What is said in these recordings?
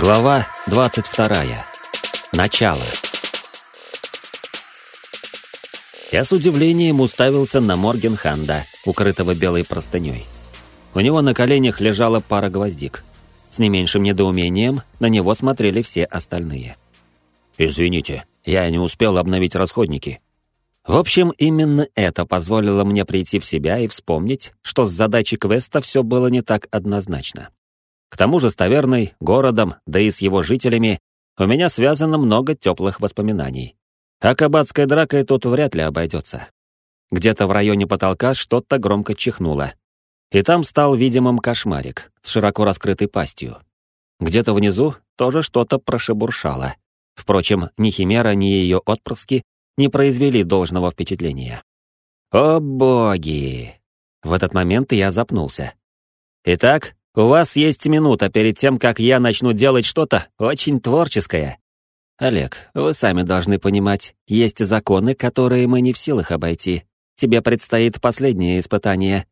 Глава 22. Начало. Я с удивлением уставился на Моргенханда, укрытого белой простыней. У него на коленях лежала пара гвоздик. С не меньшим недоумением на него смотрели все остальные. «Извините, я не успел обновить расходники». В общем, именно это позволило мне прийти в себя и вспомнить, что с задачей квеста все было не так однозначно. К тому же с таверной, городом, да и с его жителями у меня связано много теплых воспоминаний. А кабацкой дракой тут вряд ли обойдется. Где-то в районе потолка что-то громко чихнуло. И там стал видимым кошмарик с широко раскрытой пастью. Где-то внизу тоже что-то прошебуршало. Впрочем, ни Химера, ни ее отпрыски не произвели должного впечатления. О боги! В этот момент я запнулся. Итак, у вас есть минута перед тем, как я начну делать что-то очень творческое. Олег, вы сами должны понимать, есть законы, которые мы не в силах обойти. Тебе предстоит последнее испытание.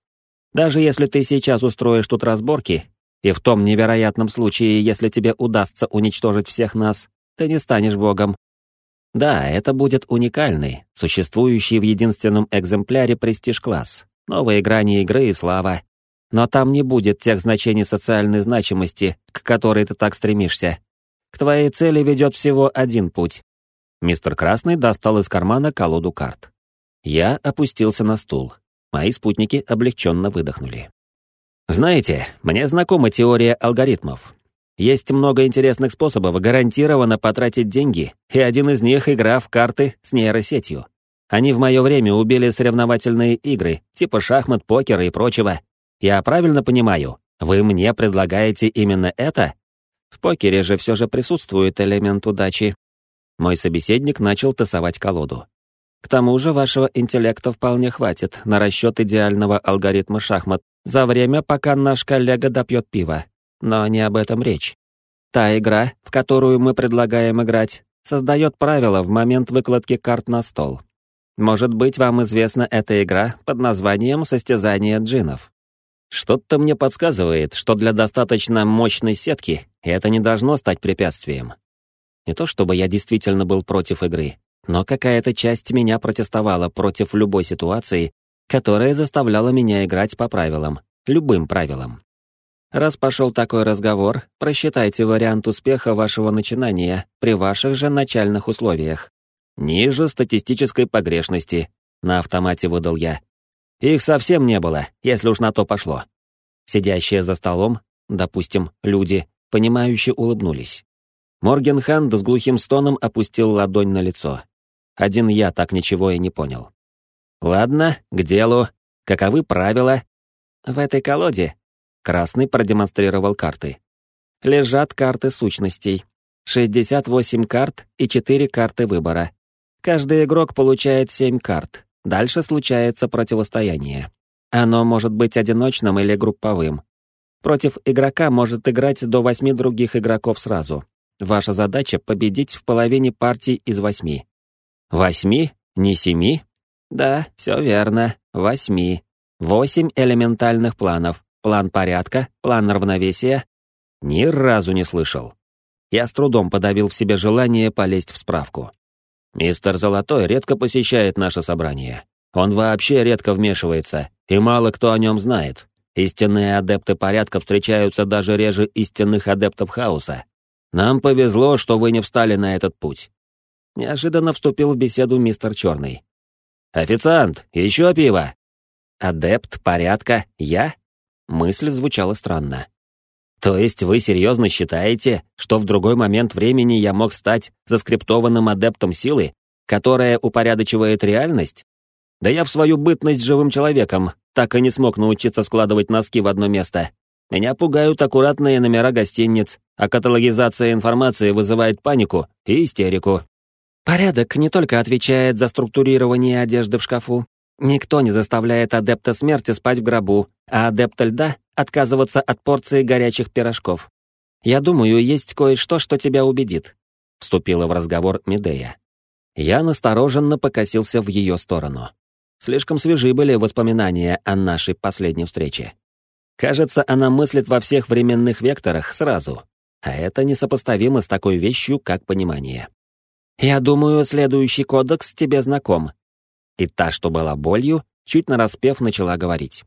Даже если ты сейчас устроишь тут разборки, и в том невероятном случае, если тебе удастся уничтожить всех нас, ты не станешь богом. Да, это будет уникальный, существующий в единственном экземпляре престиж-класс. Новые грани игры и слава. Но там не будет тех значений социальной значимости, к которой ты так стремишься. К твоей цели ведет всего один путь. Мистер Красный достал из кармана колоду карт. Я опустился на стул. Мои спутники облегченно выдохнули. Знаете, мне знакома теория алгоритмов. Есть много интересных способов гарантированно потратить деньги, и один из них — игра в карты с нейросетью. Они в мое время убили соревновательные игры, типа шахмат, покера и прочего. Я правильно понимаю, вы мне предлагаете именно это? В покере же все же присутствует элемент удачи. Мой собеседник начал тасовать колоду. К тому же вашего интеллекта вполне хватит на расчет идеального алгоритма шахмат за время, пока наш коллега допьет пиво. Но не об этом речь. Та игра, в которую мы предлагаем играть, создает правила в момент выкладки карт на стол. Может быть, вам известна эта игра под названием «Состязание джинов». Что-то мне подсказывает, что для достаточно мощной сетки это не должно стать препятствием. Не то чтобы я действительно был против игры, но какая-то часть меня протестовала против любой ситуации, которая заставляла меня играть по правилам, любым правилам. Раз пошел такой разговор, просчитайте вариант успеха вашего начинания при ваших же начальных условиях. Ниже статистической погрешности, на автомате выдал я. Их совсем не было, если уж на то пошло. Сидящие за столом, допустим, люди, понимающе улыбнулись. Моргенханд с глухим стоном опустил ладонь на лицо. Один я так ничего и не понял. «Ладно, к делу. Каковы правила?» «В этой колоде...» Красный продемонстрировал карты. «Лежат карты сущностей. 68 карт и 4 карты выбора. Каждый игрок получает 7 карт, Дальше случается противостояние. Оно может быть одиночным или групповым. Против игрока может играть до восьми других игроков сразу. Ваша задача — победить в половине партий из восьми. Восьми? Не семи? Да, все верно, восьми. Восемь элементальных планов. План порядка, план равновесия. Ни разу не слышал. Я с трудом подавил в себе желание полезть в справку. Мистер Золотой редко посещает наше собрание. Он вообще редко вмешивается, и мало кто о нем знает. Истинные адепты порядка встречаются даже реже истинных адептов хаоса. Нам повезло, что вы не встали на этот путь. Неожиданно вступил в беседу мистер Черный. «Официант, еще пиво!» «Адепт порядка? Я?» Мысль звучала странно. То есть вы серьезно считаете, что в другой момент времени я мог стать заскриптованным адептом силы, которая упорядочивает реальность? Да я в свою бытность живым человеком так и не смог научиться складывать носки в одно место. Меня пугают аккуратные номера гостиниц, а каталогизация информации вызывает панику и истерику. Порядок не только отвечает за структурирование одежды в шкафу. Никто не заставляет адепта смерти спать в гробу, а адепта льда отказываться от порции горячих пирожков. Я думаю, есть кое-что, что тебя убедит», — вступила в разговор Медея. Я настороженно покосился в ее сторону. Слишком свежи были воспоминания о нашей последней встрече. Кажется, она мыслит во всех временных векторах сразу. а это несопоставимо с такой вещью, как понимание. «Я думаю, следующий кодекс тебе знаком». И та, что была болью, чуть нараспев начала говорить.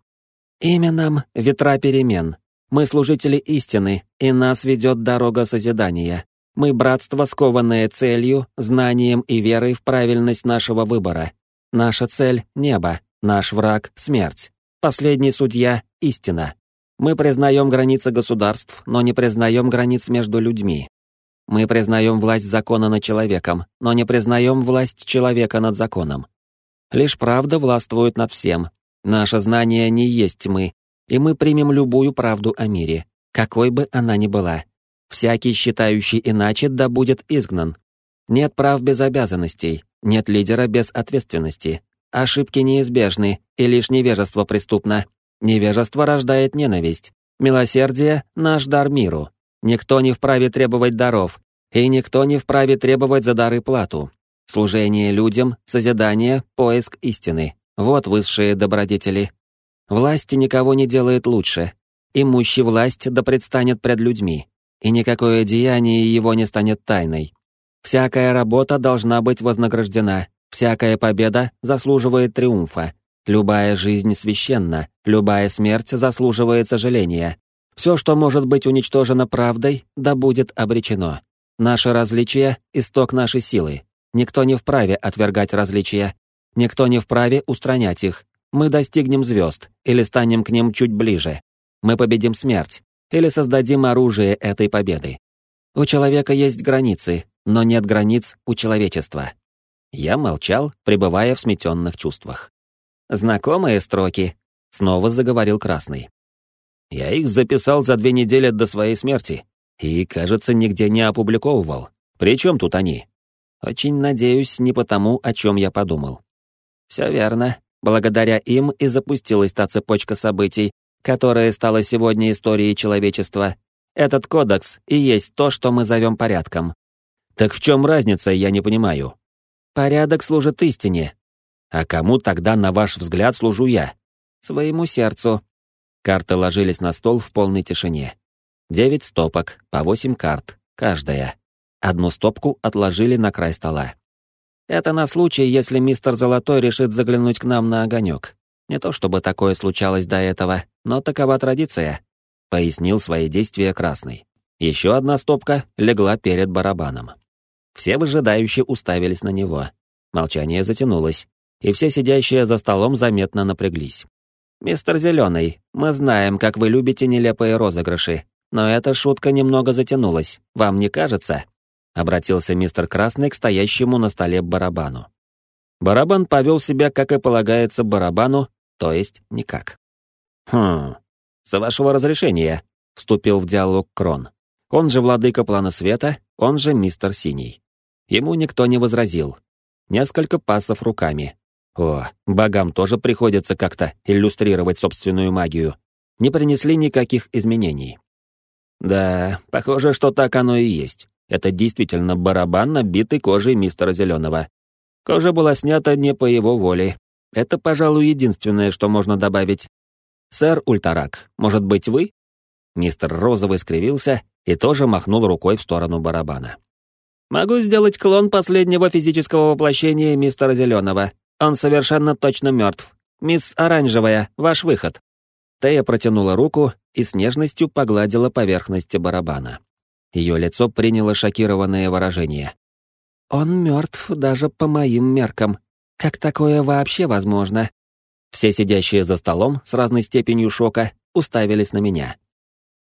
«Имя нам — ветра перемен. Мы служители истины, и нас ведет дорога созидания. Мы братство, скованное целью, знанием и верой в правильность нашего выбора. Наша цель — небо, наш враг — смерть. Последний судья — истина. Мы признаем границы государств, но не признаем границ между людьми. Мы признаем власть закона над человеком, но не признаем власть человека над законом. Лишь правда властвует над всем. Наше знание не есть мы, и мы примем любую правду о мире, какой бы она ни была. Всякий, считающий иначе, да будет изгнан. Нет прав без обязанностей, нет лидера без ответственности. Ошибки неизбежны, и лишь невежество преступно. Невежество рождает ненависть. Милосердие — наш дар миру. Никто не вправе требовать даров, и никто не вправе требовать за дары плату. Служение людям, созидание, поиск истины. Вот высшие добродетели. Власть никого не делает лучше. Имущий власть да предстанет пред людьми и никакое деяние его не станет тайной. Всякая работа должна быть вознаграждена, всякая победа заслуживает триумфа, любая жизнь священна, любая смерть заслуживает сожаления. Все, что может быть уничтожено правдой, да будет обречено. Наше различие — исток нашей силы. Никто не вправе отвергать различия. Никто не вправе устранять их. Мы достигнем звезд или станем к ним чуть ближе. Мы победим смерть, или создадим оружие этой победы. У человека есть границы, но нет границ у человечества. Я молчал, пребывая в сметенных чувствах. «Знакомые строки», — снова заговорил Красный. «Я их записал за две недели до своей смерти и, кажется, нигде не опубликовывал. При чем тут они?» «Очень надеюсь, не потому, о чем я подумал». «Все верно. Благодаря им и запустилась та цепочка событий, которая стала сегодня историей человечества. Этот кодекс и есть то, что мы зовем порядком. Так в чем разница, я не понимаю. Порядок служит истине. А кому тогда, на ваш взгляд, служу я? Своему сердцу. Карты ложились на стол в полной тишине. Девять стопок, по восемь карт, каждая. Одну стопку отложили на край стола. Это на случай, если мистер Золотой решит заглянуть к нам на огонек. Не то чтобы такое случалось до этого, но такова традиция», — пояснил свои действия Красный. Еще одна стопка легла перед барабаном. Все выжидающие уставились на него. Молчание затянулось, и все сидящие за столом заметно напряглись. «Мистер Зеленый, мы знаем, как вы любите нелепые розыгрыши, но эта шутка немного затянулась, вам не кажется?» Обратился мистер Красный к стоящему на столе барабану. Барабан повел себя, как и полагается барабану, то есть никак. «Хм, с вашего разрешения», — вступил в диалог Крон. Он же владыка плана света, он же мистер Синий. Ему никто не возразил. Несколько пасов руками. О, богам тоже приходится как-то иллюстрировать собственную магию. Не принесли никаких изменений. Да, похоже, что так оно и есть. Это действительно барабан, набитый кожей мистера Зеленого. Кожа была снята не по его воле, это, пожалуй, единственное, что можно добавить. «Сэр Ультарак, может быть, вы?» Мистер Розовый скривился и тоже махнул рукой в сторону барабана. «Могу сделать клон последнего физического воплощения мистера Зеленого. Он совершенно точно мертв. Мисс Оранжевая, ваш выход». Тея протянула руку и с нежностью погладила поверхность барабана. Ее лицо приняло шокированное выражение. «Он мертв даже по моим меркам», как такое вообще возможно? Все сидящие за столом с разной степенью шока уставились на меня.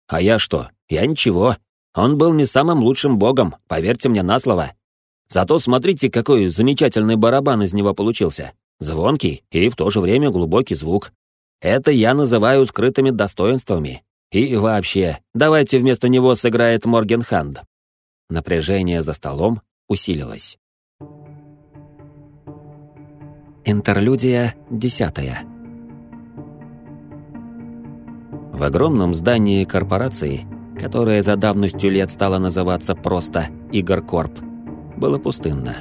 А я что? Я ничего. Он был не самым лучшим богом, поверьте мне на слово. Зато смотрите, какой замечательный барабан из него получился. Звонкий и в то же время глубокий звук. Это я называю скрытыми достоинствами. И вообще, давайте вместо него сыграет Моргенханд. Напряжение за столом усилилось. Интерлюдия десятая. В огромном здании корпорации, которое за давностью лет стало называться просто Игоркорп, было пустынно.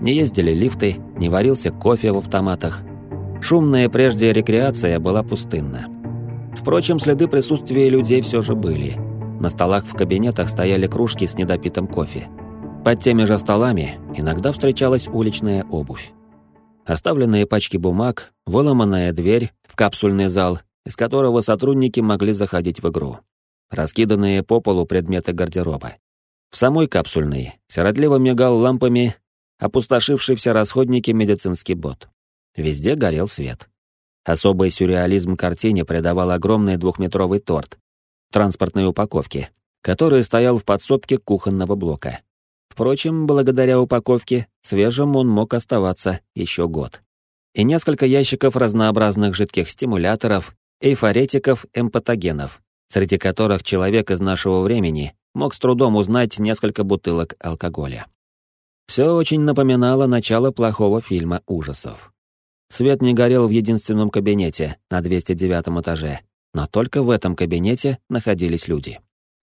Не ездили лифты, не варился кофе в автоматах. Шумная прежде рекреация была пустынна. Впрочем, следы присутствия людей все же были. На столах в кабинетах стояли кружки с недопитым кофе. Под теми же столами иногда встречалась уличная обувь. Оставленные пачки бумаг, выломанная дверь в капсульный зал, из которого сотрудники могли заходить в игру. Раскиданные по полу предметы гардероба. В самой капсульной сиротливо мигал лампами опустошивший все расходники медицинский бот. Везде горел свет. Особый сюрреализм картине придавал огромный двухметровый торт транспортной упаковки, который стоял в подсобке кухонного блока. Впрочем, благодаря упаковке, свежим он мог оставаться еще год. И несколько ящиков разнообразных жидких стимуляторов, эйфоретиков, эмпатогенов, среди которых человек из нашего времени мог с трудом узнать несколько бутылок алкоголя. Все очень напоминало начало плохого фильма ужасов. Свет не горел в единственном кабинете на 209 этаже, но только в этом кабинете находились люди.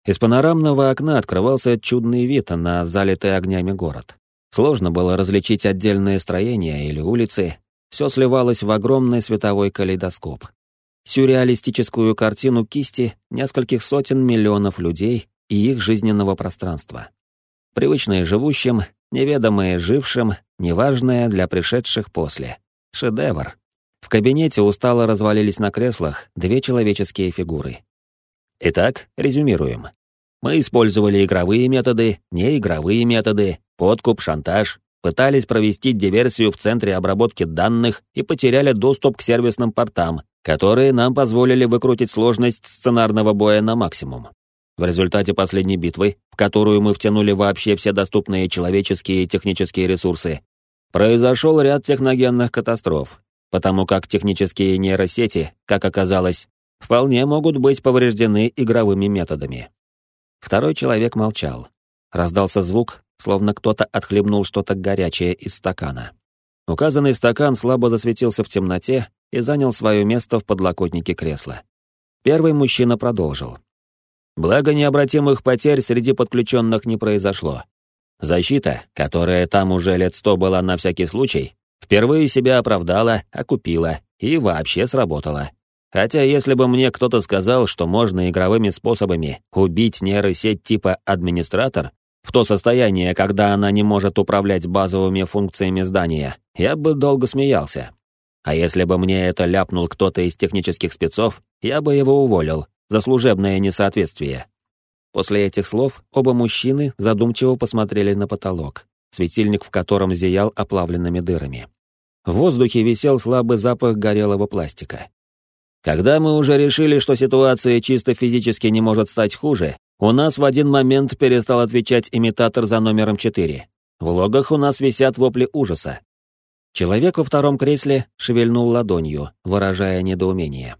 Из панорамного окна открывался чудный вид на залитый огнями город. Сложно было различить отдельные строения или улицы, все сливалось в огромный световой калейдоскоп. Сюрреалистическую картину кисти нескольких сотен миллионов людей и их жизненного пространства. Привычные живущим, неведомые жившим, неважное для пришедших после. Шедевр. В кабинете устало развалились на креслах две человеческие фигуры. Итак, резюмируем. Мы использовали игровые методы, неигровые методы, подкуп, шантаж, пытались провести диверсию в центре обработки данных и потеряли доступ к сервисным портам, которые нам позволили выкрутить сложность сценарного боя на максимум. В результате последней битвы, в которую мы втянули вообще все доступные человеческие и технические ресурсы, произошел ряд техногенных катастроф, потому как технические нейросети, как оказалось, вполне могут быть повреждены игровыми методами. Второй человек молчал. Раздался звук, словно кто-то отхлебнул что-то горячее из стакана. Указанный стакан слабо засветился в темноте и занял свое место в подлокотнике кресла. Первый мужчина продолжил. Благо необратимых потерь среди подключенных не произошло. Защита, которая там уже лет сто была на всякий случай, впервые себя оправдала, окупила и вообще сработала. Хотя если бы мне кто-то сказал, что можно игровыми способами убить нейросеть типа администратор, в то состояние, когда она не может управлять базовыми функциями здания, я бы долго смеялся. А если бы мне это ляпнул кто-то из технических спецов, я бы его уволил за служебное несоответствие. После этих слов оба мужчины задумчиво посмотрели на потолок, светильник в котором зиял оплавленными дырами. В воздухе висел слабый запах горелого пластика. Когда мы уже решили, что ситуация чисто физически не может стать хуже, у нас в один момент перестал отвечать имитатор за номером 4. В логах у нас висят вопли ужаса. Человек во втором кресле шевельнул ладонью, выражая недоумение.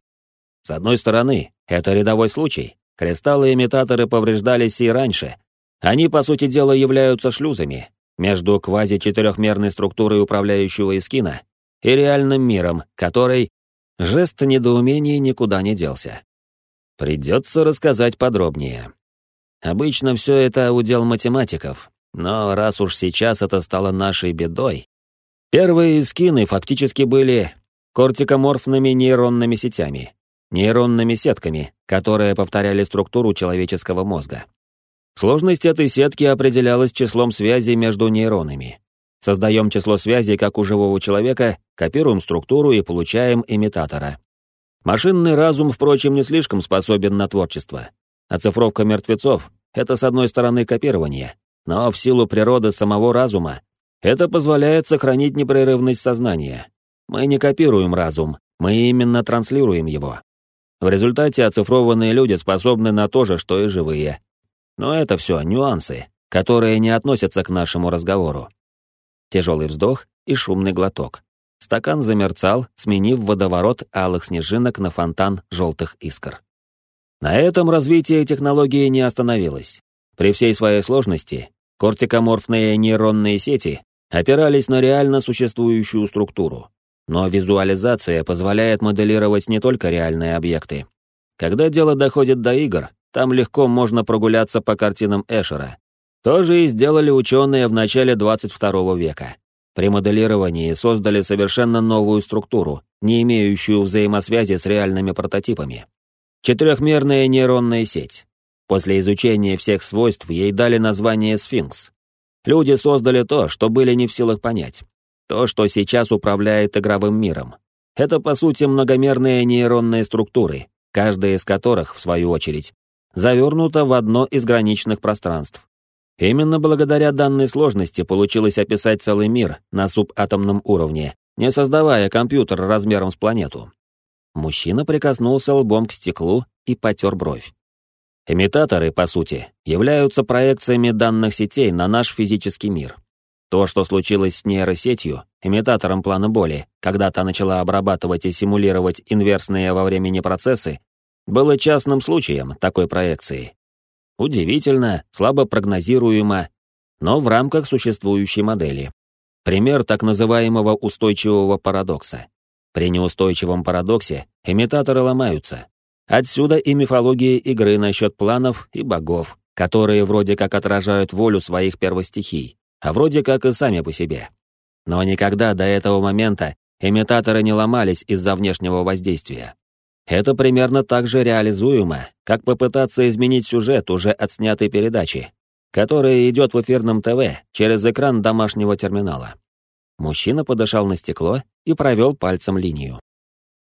С одной стороны, это рядовой случай, Кристаллы-имитаторы повреждались и раньше. Они, по сути дела, являются шлюзами между квази-четырехмерной структурой управляющего эскина и реальным миром, который... Жест недоумения никуда не делся. Придется рассказать подробнее. Обычно все это удел математиков, но раз уж сейчас это стало нашей бедой... Первые эскины фактически были кортикоморфными нейронными сетями, нейронными сетками, которые повторяли структуру человеческого мозга. Сложность этой сетки определялась числом связей между нейронами. Создаем число связей, как у живого человека, копируем структуру и получаем имитатора. Машинный разум, впрочем, не слишком способен на творчество. Оцифровка мертвецов — это, с одной стороны, копирование, но в силу природы самого разума это позволяет сохранить непрерывность сознания. Мы не копируем разум, мы именно транслируем его. В результате оцифрованные люди способны на то же, что и живые. Но это все нюансы, которые не относятся к нашему разговору. Тяжелый вздох и шумный глоток. Стакан замерцал, сменив водоворот алых снежинок на фонтан желтых искр. На этом развитие технологии не остановилось. При всей своей сложности, кортикоморфные нейронные сети опирались на реально существующую структуру. Но визуализация позволяет моделировать не только реальные объекты. Когда дело доходит до игр, там легко можно прогуляться по картинам Эшера. То же и сделали ученые в начале 22 века. При моделировании создали совершенно новую структуру, не имеющую взаимосвязи с реальными прототипами. Четырехмерная нейронная сеть. После изучения всех свойств ей дали название «Сфинкс». Люди создали то, что были не в силах понять. То, что сейчас управляет игровым миром. Это, по сути, многомерные нейронные структуры, каждая из которых, в свою очередь, завернута в одно из граничных пространств. Именно благодаря данной сложности получилось описать целый мир на субатомном уровне, не создавая компьютер размером с планету. Мужчина прикоснулся лбом к стеклу и потер бровь. Имитаторы, по сути, являются проекциями данных сетей на наш физический мир. То, что случилось с нейросетью, имитатором плана боли, когда та начала обрабатывать и симулировать инверсные во времени процессы, было частным случаем такой проекции. Удивительно, слабо прогнозируемо, но в рамках существующей модели. Пример так называемого устойчивого парадокса. При неустойчивом парадоксе имитаторы ломаются. Отсюда и мифология игры насчет планов и богов, которые вроде как отражают волю своих первостихий, а вроде как и сами по себе. Но никогда до этого момента имитаторы не ломались из-за внешнего воздействия. Это примерно так же реализуемо, как попытаться изменить сюжет уже отснятой передачи, которая идет в эфирном ТВ через экран домашнего терминала. Мужчина подышал на стекло и провел пальцем линию.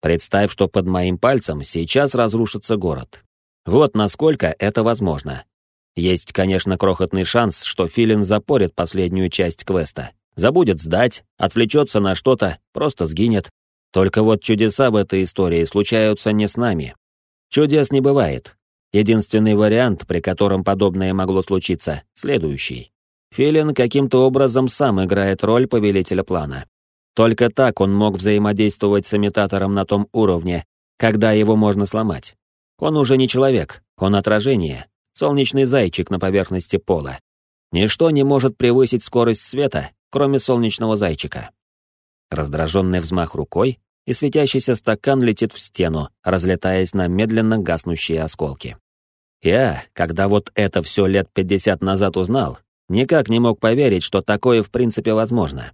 Представь, что под моим пальцем сейчас разрушится город. Вот насколько это возможно. Есть, конечно, крохотный шанс, что Филин запорит последнюю часть квеста. Забудет сдать, отвлечется на что-то, просто сгинет. Только вот чудеса в этой истории случаются не с нами. Чудес не бывает. Единственный вариант, при котором подобное могло случиться, следующий. Филин каким-то образом сам играет роль повелителя плана. Только так он мог взаимодействовать с имитатором на том уровне, когда его можно сломать. Он уже не человек, он отражение, солнечный зайчик на поверхности пола. Ничто не может превысить скорость света, кроме солнечного зайчика. Раздраженный взмах рукой, и светящийся стакан летит в стену, разлетаясь на медленно гаснущие осколки. Я, когда вот это все лет пятьдесят назад узнал, Никак не мог поверить, что такое в принципе возможно.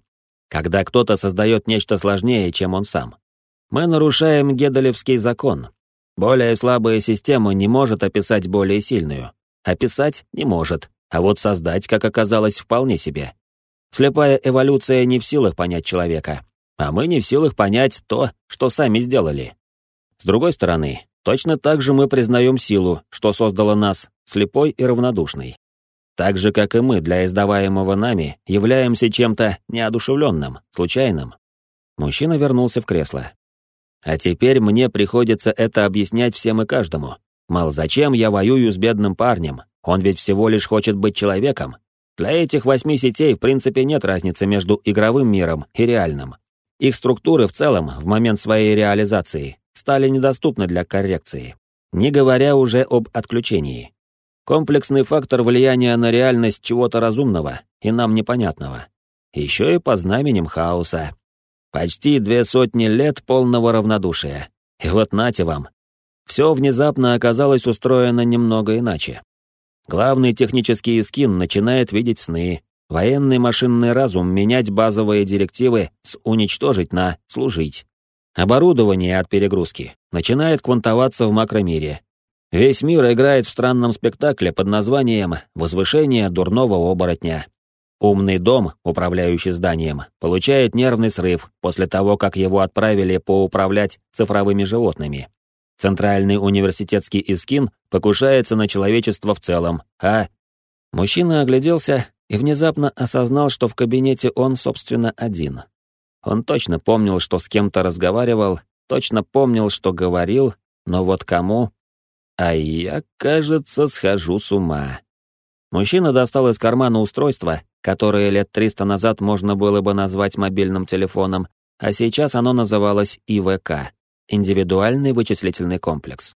Когда кто-то создает нечто сложнее, чем он сам. Мы нарушаем Гедалевский закон. Более слабая система не может описать более сильную. Описать не может, а вот создать, как оказалось, вполне себе. Слепая эволюция не в силах понять человека, а мы не в силах понять то, что сами сделали. С другой стороны, точно так же мы признаем силу, что создала нас, слепой и равнодушной. Так же, как и мы для издаваемого нами, являемся чем-то неодушевленным, случайным. Мужчина вернулся в кресло. А теперь мне приходится это объяснять всем и каждому. Мол, зачем я воюю с бедным парнем? Он ведь всего лишь хочет быть человеком. Для этих восьми сетей в принципе нет разницы между игровым миром и реальным. Их структуры в целом, в момент своей реализации, стали недоступны для коррекции. Не говоря уже об отключении. Комплексный фактор влияния на реальность чего-то разумного и нам непонятного. Еще и под знаменем хаоса. Почти две сотни лет полного равнодушия. И вот нате вам. Все внезапно оказалось устроено немного иначе. Главный технический скин начинает видеть сны, военный машинный разум менять базовые директивы с «уничтожить» на «служить». Оборудование от перегрузки начинает квантоваться в макромире, Весь мир играет в странном спектакле под названием «Возвышение дурного оборотня». Умный дом, управляющий зданием, получает нервный срыв после того, как его отправили поуправлять цифровыми животными. Центральный университетский Искин покушается на человечество в целом, а... Мужчина огляделся и внезапно осознал, что в кабинете он, собственно, один. Он точно помнил, что с кем-то разговаривал, точно помнил, что говорил, но вот кому а я, кажется, схожу с ума. Мужчина достал из кармана устройство, которое лет триста назад можно было бы назвать мобильным телефоном, а сейчас оно называлось ИВК — индивидуальный вычислительный комплекс.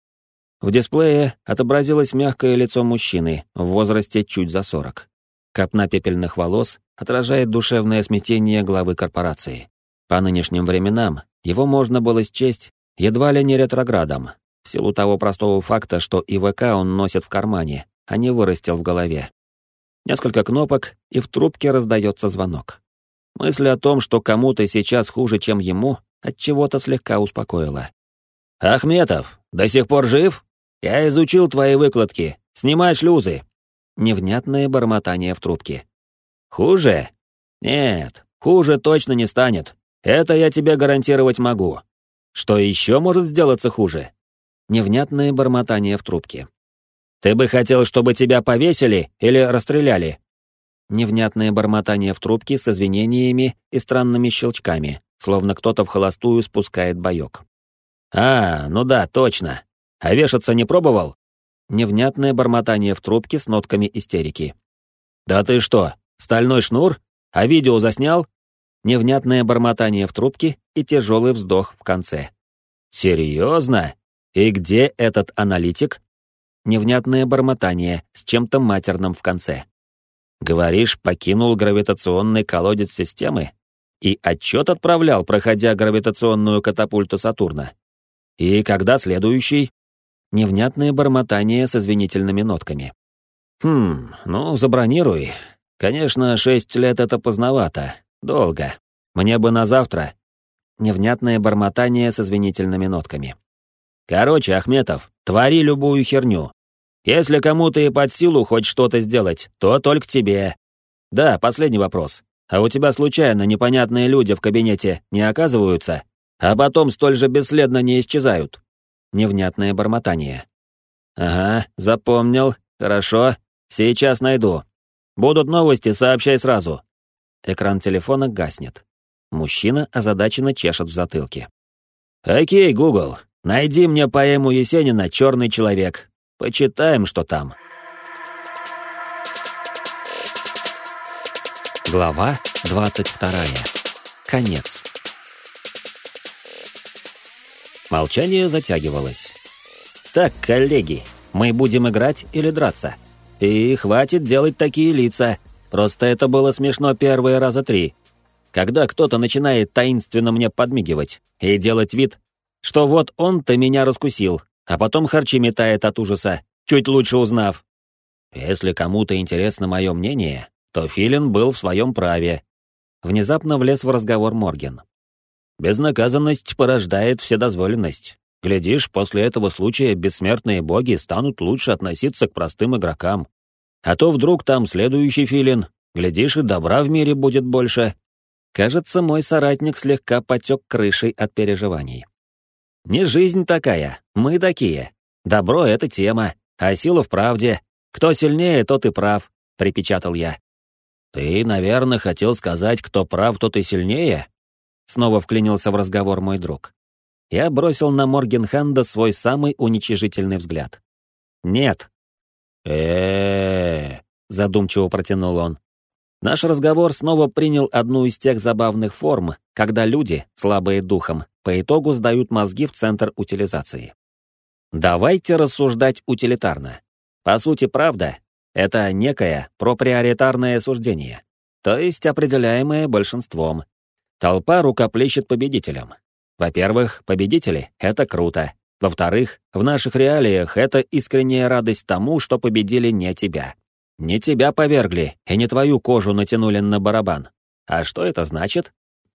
В дисплее отобразилось мягкое лицо мужчины в возрасте чуть за сорок. Копна пепельных волос отражает душевное смятение главы корпорации. По нынешним временам его можно было счесть едва ли не ретроградом, в силу того простого факта, что ИВК он носит в кармане, а не вырастил в голове. Несколько кнопок, и в трубке раздается звонок. Мысль о том, что кому-то сейчас хуже, чем ему, от чего-то слегка успокоила. «Ахметов, до сих пор жив? Я изучил твои выкладки. Снимай шлюзы!» Невнятное бормотание в трубке. «Хуже? Нет, хуже точно не станет. Это я тебе гарантировать могу. Что еще может сделаться хуже?» Невнятное бормотание в трубке. «Ты бы хотел, чтобы тебя повесили или расстреляли?» Невнятное бормотание в трубке с извинениями и странными щелчками, словно кто-то в холостую спускает боек. «А, ну да, точно. А вешаться не пробовал?» Невнятное бормотание в трубке с нотками истерики. «Да ты что, стальной шнур? А видео заснял?» Невнятное бормотание в трубке и тяжелый вздох в конце. «Серьезно? И где этот аналитик?» Невнятное бормотание с чем-то матерным в конце. «Говоришь, покинул гравитационный колодец системы? И отчет отправлял, проходя гравитационную катапульту Сатурна? И когда следующий?» Невнятное бормотание с извинительными нотками. «Хм, ну, забронируй. Конечно, шесть лет — это поздновато. Долго. Мне бы на завтра». Невнятное бормотание с извинительными нотками. «Короче, Ахметов, твори любую херню. Если кому-то и под силу хоть что-то сделать, то только тебе. Да, последний вопрос. А у тебя случайно непонятные люди в кабинете не оказываются, а потом столь же бесследно не исчезают?» невнятное бормотание. «Ага, запомнил. Хорошо. Сейчас найду. Будут новости, сообщай сразу». Экран телефона гаснет. Мужчина озадаченно чешет в затылке. «Окей, Гугл, найди мне поэму Есенина «Черный человек». Почитаем, что там». Глава 22. Конец. Молчание затягивалось. «Так, коллеги, мы будем играть или драться? И хватит делать такие лица. Просто это было смешно первые раза три. Когда кто-то начинает таинственно мне подмигивать и делать вид, что вот он-то меня раскусил, а потом харчи метает от ужаса, чуть лучше узнав. Если кому-то интересно мое мнение, то Филин был в своем праве. Внезапно влез в разговор Морген. Безнаказанность порождает вседозволенность. Глядишь, после этого случая бессмертные боги станут лучше относиться к простым игрокам. А то вдруг там следующий филин, глядишь, и добра в мире будет больше. Кажется, мой соратник слегка потек крышей от переживаний. Не жизнь такая, мы такие. Добро — это тема, а сила в правде. Кто сильнее, тот и прав, — припечатал я. Ты, наверное, хотел сказать, кто прав, тот и сильнее? Снова вклинился в разговор мой друг. Я бросил на Моргенханда свой самый уничижительный взгляд. «Нет». э задумчиво протянул он. Наш разговор снова принял одну из тех забавных форм, когда люди, слабые духом, по итогу сдают мозги в центр утилизации. Давайте рассуждать утилитарно. По сути, правда — это некое проприоритарное суждение, то есть определяемое большинством, Толпа рукоплещет победителям. Во-первых, победители — это круто. Во-вторых, в наших реалиях это искренняя радость тому, что победили не тебя. Не тебя повергли и не твою кожу натянули на барабан. А что это значит?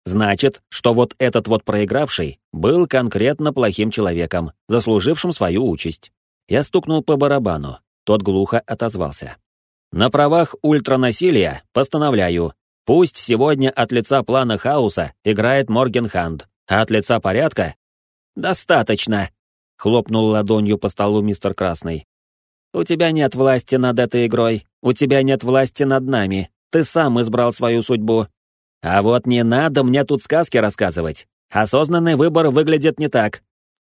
Значит, что вот этот вот проигравший был конкретно плохим человеком, заслужившим свою участь. Я стукнул по барабану, тот глухо отозвался. На правах ультранасилия постановляю Пусть сегодня от лица плана хаоса играет Моргенханд, а от лица порядка... «Достаточно!» — хлопнул ладонью по столу мистер Красный. «У тебя нет власти над этой игрой, у тебя нет власти над нами, ты сам избрал свою судьбу. А вот не надо мне тут сказки рассказывать. Осознанный выбор выглядит не так.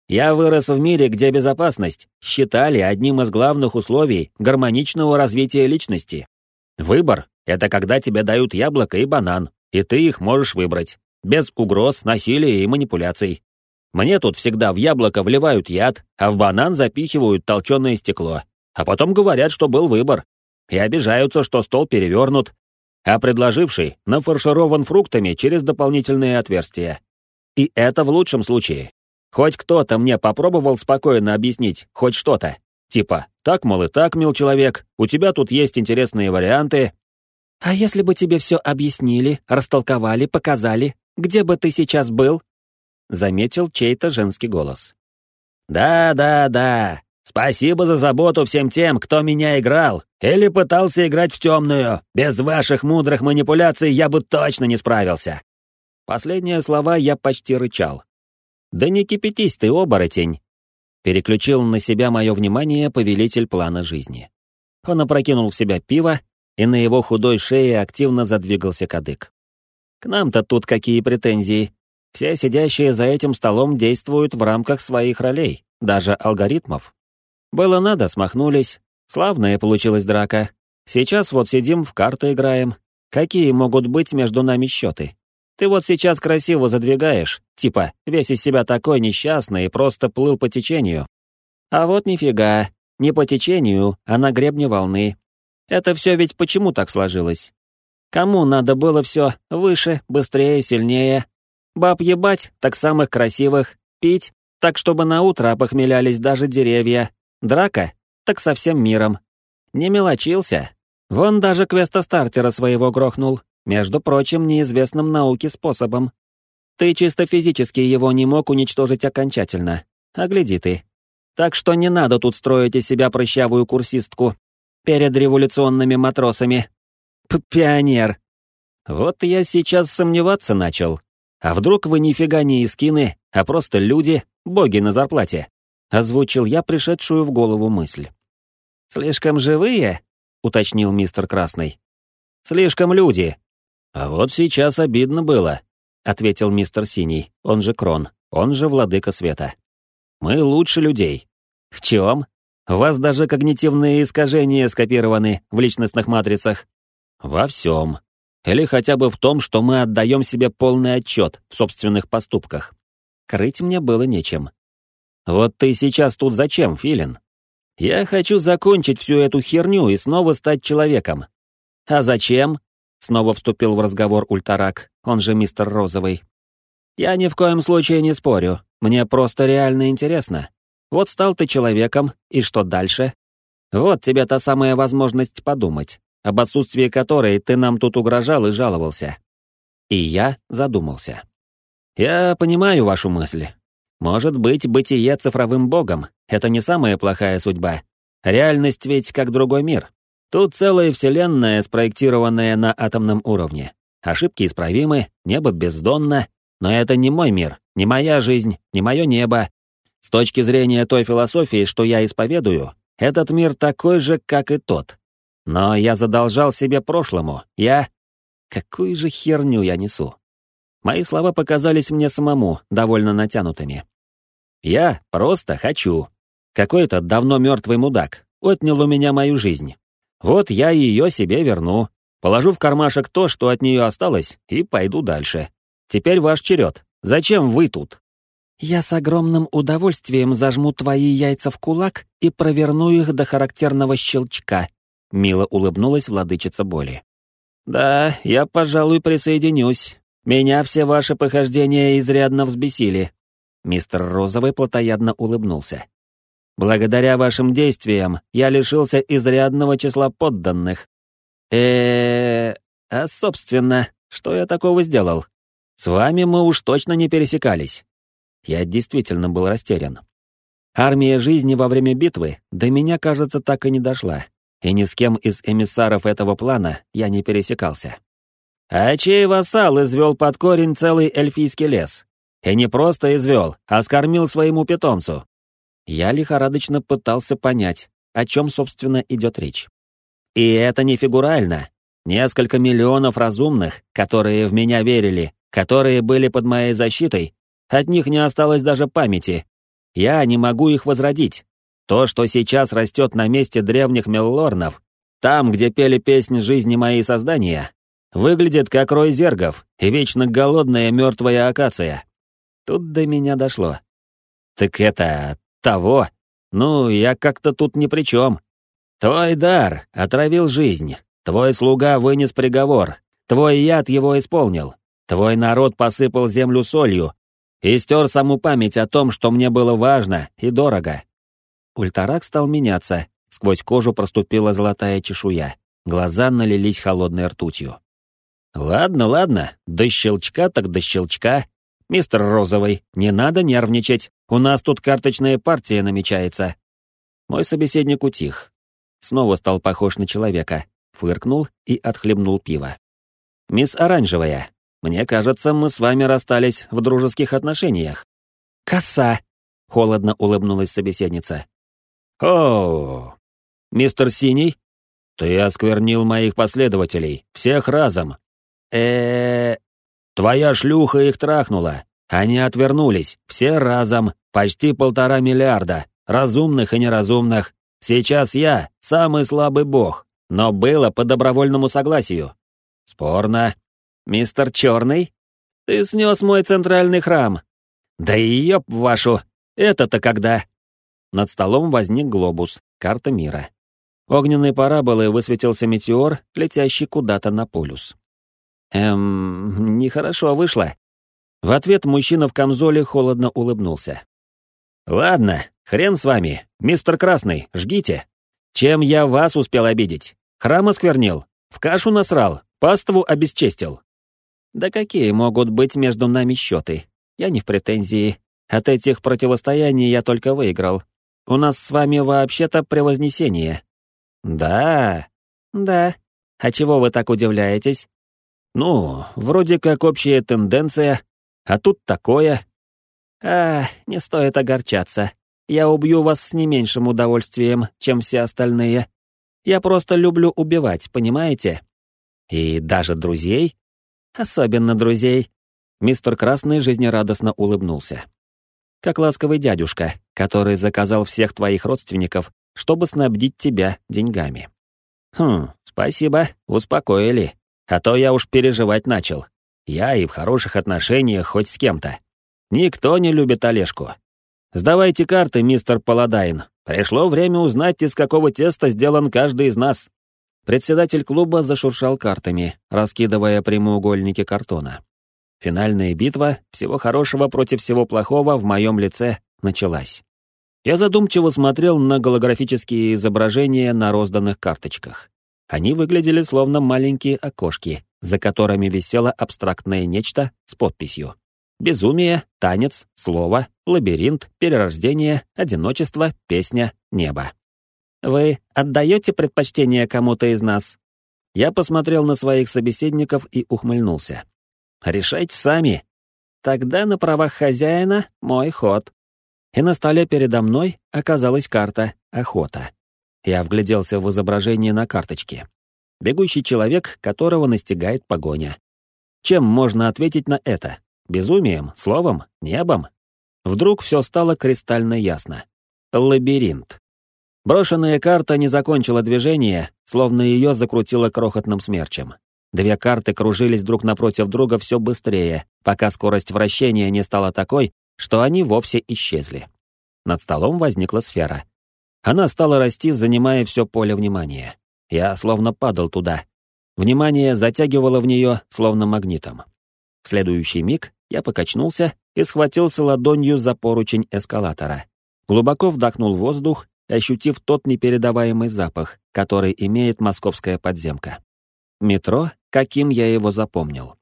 Я вырос в мире, где безопасность считали одним из главных условий гармоничного развития личности. Выбор это когда тебе дают яблоко и банан, и ты их можешь выбрать, без угроз, насилия и манипуляций. Мне тут всегда в яблоко вливают яд, а в банан запихивают толченое стекло, а потом говорят, что был выбор, и обижаются, что стол перевернут, а предложивший нафарширован фруктами через дополнительные отверстия. И это в лучшем случае. Хоть кто-то мне попробовал спокойно объяснить хоть что-то. Типа, так, мол, и так, мил человек, у тебя тут есть интересные варианты, «А если бы тебе все объяснили, растолковали, показали, где бы ты сейчас был?» Заметил чей-то женский голос. «Да, да, да, Спасибо за заботу всем тем, кто меня играл или пытался играть в темную. Без ваших мудрых манипуляций я бы точно не справился. Последние слова я почти рычал. Да не кипятись ты, оборотень. Переключил на себя мое внимание повелитель плана жизни. Он опрокинул в себя пиво, и на его худой шее активно задвигался кадык. К нам-то тут какие претензии? Все сидящие за этим столом действуют в рамках своих ролей, даже алгоритмов. Было надо, смахнулись. Славная получилась драка. Сейчас вот сидим в карты играем. Какие могут быть между нами счеты? Ты вот сейчас красиво задвигаешь, типа, весь из себя такой несчастный и просто плыл по течению. А вот нифига, не по течению, а на гребне волны. Это все ведь почему так сложилось? Кому надо было все выше, быстрее, сильнее? Баб ебать, так самых красивых, пить, так чтобы на утро опохмелялись даже деревья, Драка? Так со всем миром. Не мелочился. Вон даже квеста-стартера своего грохнул, между прочим, неизвестным науке способом. Ты чисто физически его не мог уничтожить окончательно. А гляди ты. Так что не надо тут строить из себя прыщавую курсистку перед революционными матросами. П Пионер. Вот я сейчас сомневаться начал. А вдруг вы нифига не искины, а просто люди, боги на зарплате? Озвучил я пришедшую в голову мысль. «Слишком живые?» — уточнил мистер Красный. «Слишком люди». «А вот сейчас обидно было», — ответил мистер Синий, он же Крон, он же Владыка Света. «Мы лучше людей». «В чем? У вас даже когнитивные искажения скопированы в личностных матрицах». «Во всем. Или хотя бы в том, что мы отдаем себе полный отчет в собственных поступках. Крыть мне было нечем. Вот ты сейчас тут зачем, Филин? Я хочу закончить всю эту херню и снова стать человеком. А зачем? Снова вступил в разговор Ультарак, он же мистер Розовый. Я ни в коем случае не спорю, мне просто реально интересно. Вот стал ты человеком, и что дальше? Вот тебе та самая возможность подумать, об отсутствии которой ты нам тут угрожал и жаловался. И я задумался. Я понимаю вашу мысль, может быть, бытие цифровым богом — это не самая плохая судьба. Реальность ведь как другой мир. Тут целая вселенная, спроектированная на атомном уровне. Ошибки исправимы, небо бездонно, но это не мой мир, не моя жизнь, не мое небо. С точки зрения той философии, что я исповедую, этот мир такой же, как и тот. Но я задолжал себе прошлому, я... Какую же херню я несу? Мои слова показались мне самому довольно натянутыми. Я просто хочу. Какой-то давно мертвый мудак отнял у меня мою жизнь. Вот я ее себе верну, положу в кармашек то, что от нее осталось, и пойду дальше. Теперь ваш черед. Зачем вы тут? Я с огромным удовольствием зажму твои яйца в кулак и проверну их до характерного щелчка. Мило улыбнулась владычица боли. Да, я, пожалуй, присоединюсь. Меня все ваши похождения изрядно взбесили. Мистер Розовый плотоядно улыбнулся. «Благодаря вашим действиям я лишился изрядного числа подданных. э А, собственно, что я такого сделал? С вами мы уж точно не пересекались». Я действительно был растерян. Армия жизни во время битвы до меня, кажется, так и не дошла, и ни с кем из эмиссаров этого плана я не пересекался. А чей вассал извел под корень целый эльфийский лес? И не просто извел, а скормил своему питомцу. Я лихорадочно пытался понять, о чем, собственно, идет речь. И это не фигурально. Несколько миллионов разумных, которые в меня верили, которые были под моей защитой, от них не осталось даже памяти. Я не могу их возродить. То, что сейчас растет на месте древних меллорнов, там, где пели песнь жизни мои создания, выглядит как рой зергов и вечно голодная мертвая акация. Тут до меня дошло. Так это... того? Ну, я как-то тут ни при чем. Твой дар отравил жизнь. Твой слуга вынес приговор. Твой яд его исполнил. Твой народ посыпал землю солью и стер саму память о том, что мне было важно и дорого. Ультарак стал меняться. Сквозь кожу проступила золотая чешуя. Глаза налились холодной ртутью. «Ладно, ладно, до щелчка так до щелчка. «Мистер Розовый, не надо нервничать. У нас тут карточная партия намечается». Мой собеседник утих. Снова стал похож на человека, фыркнул и отхлебнул пиво. «Мисс Оранжевая, мне кажется, мы с вами расстались в дружеских отношениях». «Коса!» — холодно улыбнулась собеседница. «О, мистер Синий, ты осквернил моих последователей, всех разом. Э Твоя шлюха их трахнула. Они отвернулись, все разом, почти полтора миллиарда, разумных и неразумных. Сейчас я самый слабый бог, но было по добровольному согласию. Спорно. Мистер Черный, ты снес мой центральный храм. Да и ёб вашу, это-то когда? Над столом возник глобус, карта мира. Огненной параболой высветился метеор, летящий куда-то на полюс. Эм, нехорошо вышло. В ответ мужчина в камзоле холодно улыбнулся. «Ладно, хрен с вами, мистер Красный, жгите. Чем я вас успел обидеть? Храм осквернил, в кашу насрал, паству обесчестил». «Да какие могут быть между нами счеты? Я не в претензии. От этих противостояний я только выиграл. У нас с вами вообще-то превознесение». «Да?» «Да. А чего вы так удивляетесь?» «Ну, вроде как общая тенденция, а тут такое». «А, не стоит огорчаться. Я убью вас с не меньшим удовольствием, чем все остальные. Я просто люблю убивать, понимаете? И даже друзей? Особенно друзей». Мистер Красный жизнерадостно улыбнулся. «Как ласковый дядюшка, который заказал всех твоих родственников, чтобы снабдить тебя деньгами». «Хм, спасибо, успокоили. А то я уж переживать начал. Я и в хороших отношениях хоть с кем-то. Никто не любит Олежку. Сдавайте карты, мистер Паладайн. Пришло время узнать, из какого теста сделан каждый из нас. Председатель клуба зашуршал картами, раскидывая прямоугольники картона. Финальная битва всего хорошего против всего плохого в моем лице началась. Я задумчиво смотрел на голографические изображения на розданных карточках. Они выглядели словно маленькие окошки, за которыми висело абстрактное нечто с подписью. Безумие, танец, слово, лабиринт, перерождение, одиночество, песня, небо. «Вы отдаете предпочтение кому-то из нас?» Я посмотрел на своих собеседников и ухмыльнулся. «Решайте сами. Тогда на правах хозяина мой ход». И на столе передо мной оказалась карта «Охота». Я вгляделся в изображение на карточке. Бегущий человек, которого настигает погоня. Чем можно ответить на это? Безумием, словом, небом? Вдруг все стало кристально ясно. Лабиринт. Брошенная карта не закончила движение, словно ее закрутило крохотным смерчем. Две карты кружились друг напротив друга все быстрее, пока скорость вращения не стала такой, что они вовсе исчезли. Над столом возникла сфера. Она стала расти, занимая все поле внимания. Я словно падал туда. Внимание затягивало в нее, словно магнитом. В следующий миг я покачнулся и схватился ладонью за поручень эскалатора. Глубоко вдохнул воздух, ощутив тот непередаваемый запах, который имеет московская подземка. Метро, каким я его запомнил.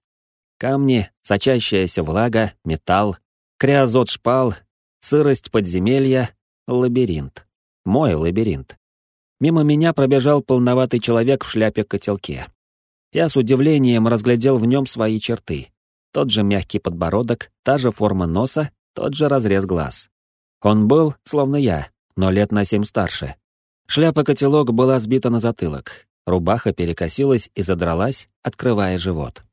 Камни, сочащаяся влага, металл, криозот шпал, сырость подземелья, лабиринт. Мой лабиринт. Мимо меня пробежал полноватый человек в шляпе-котелке. Я с удивлением разглядел в нем свои черты. Тот же мягкий подбородок, та же форма носа, тот же разрез глаз. Он был, словно я, но лет на семь старше. Шляпа-котелок была сбита на затылок, рубаха перекосилась и задралась, открывая живот.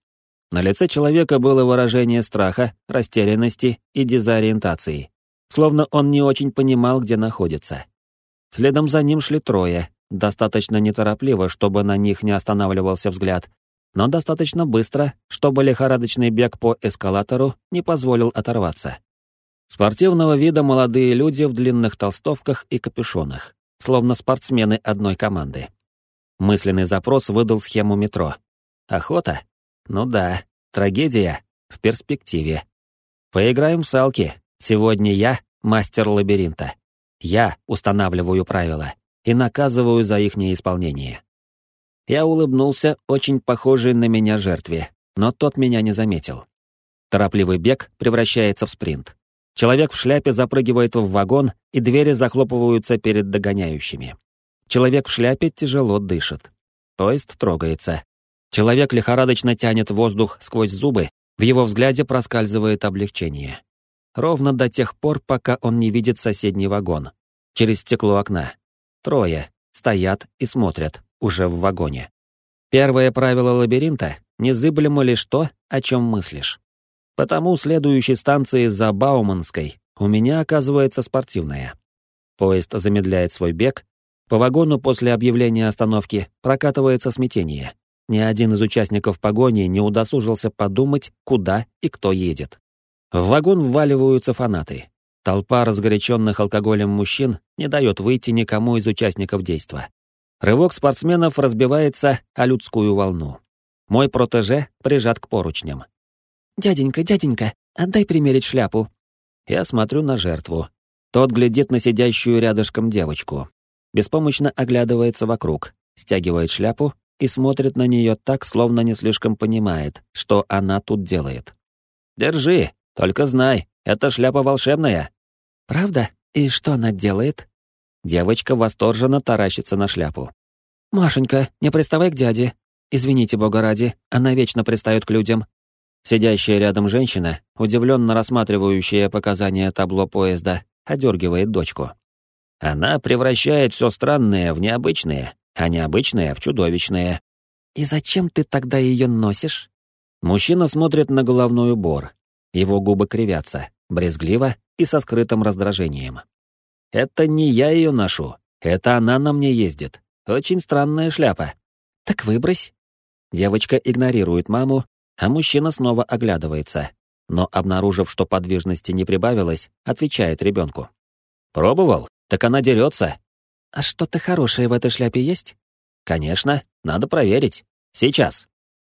На лице человека было выражение страха, растерянности и дезориентации, словно он не очень понимал, где находится. Следом за ним шли трое, достаточно неторопливо, чтобы на них не останавливался взгляд, но достаточно быстро, чтобы лихорадочный бег по эскалатору не позволил оторваться. Спортивного вида молодые люди в длинных толстовках и капюшонах, словно спортсмены одной команды. Мысленный запрос выдал схему метро. Охота? Ну да. Трагедия? В перспективе. Поиграем в салки. Сегодня я мастер лабиринта. Я устанавливаю правила и наказываю за их неисполнение. Я улыбнулся очень похожей на меня жертве, но тот меня не заметил. Торопливый бег превращается в спринт. Человек в шляпе запрыгивает в вагон, и двери захлопываются перед догоняющими. Человек в шляпе тяжело дышит. Поезд трогается. Человек лихорадочно тянет воздух сквозь зубы, в его взгляде проскальзывает облегчение. Ровно до тех пор, пока он не видит соседний вагон. Через стекло окна. Трое. Стоят и смотрят, уже в вагоне. Первое правило лабиринта — незыблемо лишь то, о чем мыслишь. Потому следующей станции за Бауманской у меня оказывается спортивная. Поезд замедляет свой бег, по вагону после объявления остановки прокатывается смятение. Ни один из участников погони не удосужился подумать, куда и кто едет. В вагон вваливаются фанаты. Толпа разгоряченных алкоголем мужчин не дает выйти никому из участников действа. Рывок спортсменов разбивается о людскую волну. Мой протеже прижат к поручням. «Дяденька, дяденька, отдай примерить шляпу». Я смотрю на жертву. Тот глядит на сидящую рядышком девочку. Беспомощно оглядывается вокруг, стягивает шляпу и смотрит на нее так, словно не слишком понимает, что она тут делает. «Держи, только знай, эта шляпа волшебная». «Правда? И что она делает?» Девочка восторженно таращится на шляпу. «Машенька, не приставай к дяде. Извините, бога ради, она вечно пристает к людям». Сидящая рядом женщина, удивленно рассматривающая показания табло поезда, одергивает дочку. Она превращает все странное в необычное, а необычное в чудовищное. «И зачем ты тогда ее носишь?» Мужчина смотрит на головной убор. Его губы кривятся, брезгливо и со скрытым раздражением. «Это не я ее ношу, это она на мне ездит. Очень странная шляпа». «Так выбрось». Девочка игнорирует маму, а мужчина снова оглядывается, но, обнаружив, что подвижности не прибавилось, отвечает ребенку. «Пробовал? Так она дерется. «А что-то хорошее в этой шляпе есть?» «Конечно, надо проверить. Сейчас».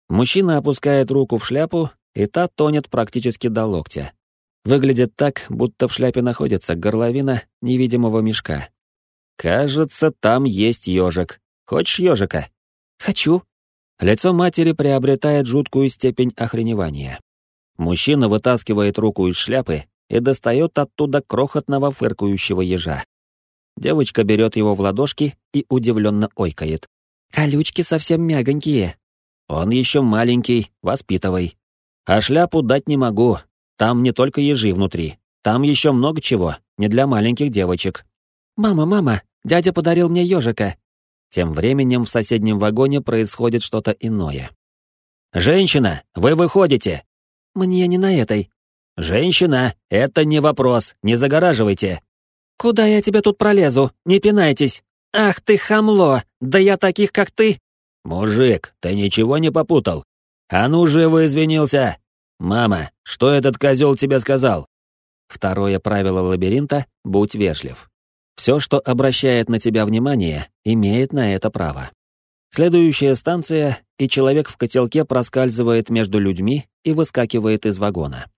Мужчина опускает руку в шляпу, и та тонет практически до локтя. Выглядит так, будто в шляпе находится горловина невидимого мешка. «Кажется, там есть ежик. Хочешь ежика?» «Хочу». Лицо матери приобретает жуткую степень охреневания. Мужчина вытаскивает руку из шляпы и достает оттуда крохотного фыркающего ежа. Девочка берет его в ладошки и удивленно ойкает. «Колючки совсем мягонькие». «Он еще маленький, воспитывай. А шляпу дать не могу. Там не только ежи внутри. Там еще много чего, не для маленьких девочек». «Мама, мама, дядя подарил мне ежика». Тем временем в соседнем вагоне происходит что-то иное. «Женщина, вы выходите!» «Мне не на этой». «Женщина, это не вопрос, не загораживайте!» «Куда я тебе тут пролезу? Не пинайтесь! Ах ты хамло! Да я таких, как ты!» «Мужик, ты ничего не попутал? А ну живо извинился! Мама, что этот козел тебе сказал?» Второе правило лабиринта — будь вежлив. Все, что обращает на тебя внимание, имеет на это право. Следующая станция, и человек в котелке проскальзывает между людьми и выскакивает из вагона.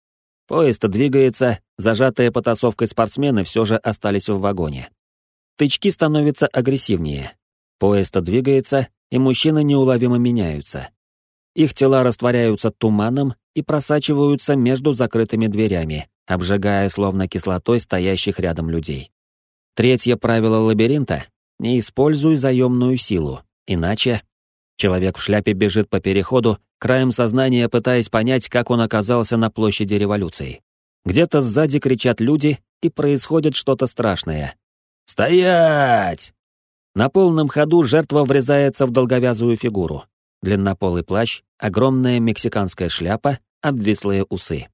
Поезд двигается, зажатые потасовкой спортсмены все же остались в вагоне. Тычки становятся агрессивнее. Поезд двигается, и мужчины неуловимо меняются. Их тела растворяются туманом и просачиваются между закрытыми дверями, обжигая словно кислотой стоящих рядом людей. Третье правило лабиринта — не используй заемную силу, иначе... Человек в шляпе бежит по переходу, краем сознания пытаясь понять, как он оказался на площади революции. Где-то сзади кричат люди, и происходит что-то страшное. «Стоять!» На полном ходу жертва врезается в долговязую фигуру. Длиннополый плащ, огромная мексиканская шляпа, обвислые усы.